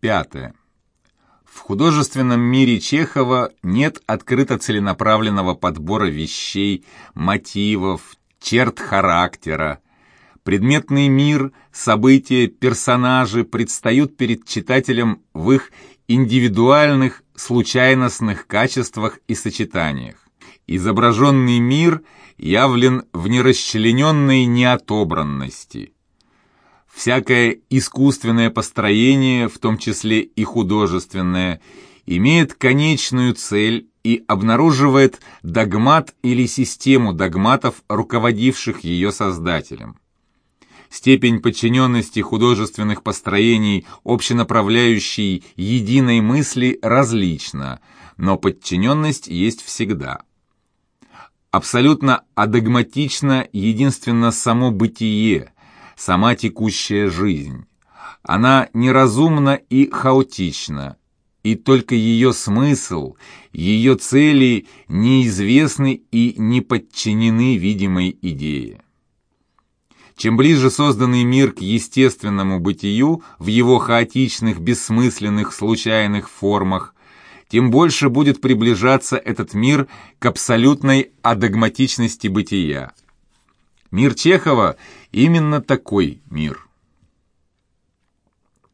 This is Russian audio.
Пятое. В художественном мире Чехова нет открыто целенаправленного подбора вещей, мотивов, черт характера. Предметный мир, события, персонажи предстают перед читателем в их индивидуальных, случайностных качествах и сочетаниях. Изображенный мир явлен в нерасчлененной неотобранности – Всякое искусственное построение, в том числе и художественное, имеет конечную цель и обнаруживает догмат или систему догматов, руководивших ее создателем. Степень подчиненности художественных построений общенаправляющей единой мысли различна, но подчиненность есть всегда. Абсолютно адогматично единственно само бытие – сама текущая жизнь. Она неразумна и хаотична, и только ее смысл, ее цели неизвестны и не подчинены видимой идее. Чем ближе созданный мир к естественному бытию в его хаотичных, бессмысленных, случайных формах, тем больше будет приближаться этот мир к абсолютной адогматичности бытия. Мир Чехова именно такой мир.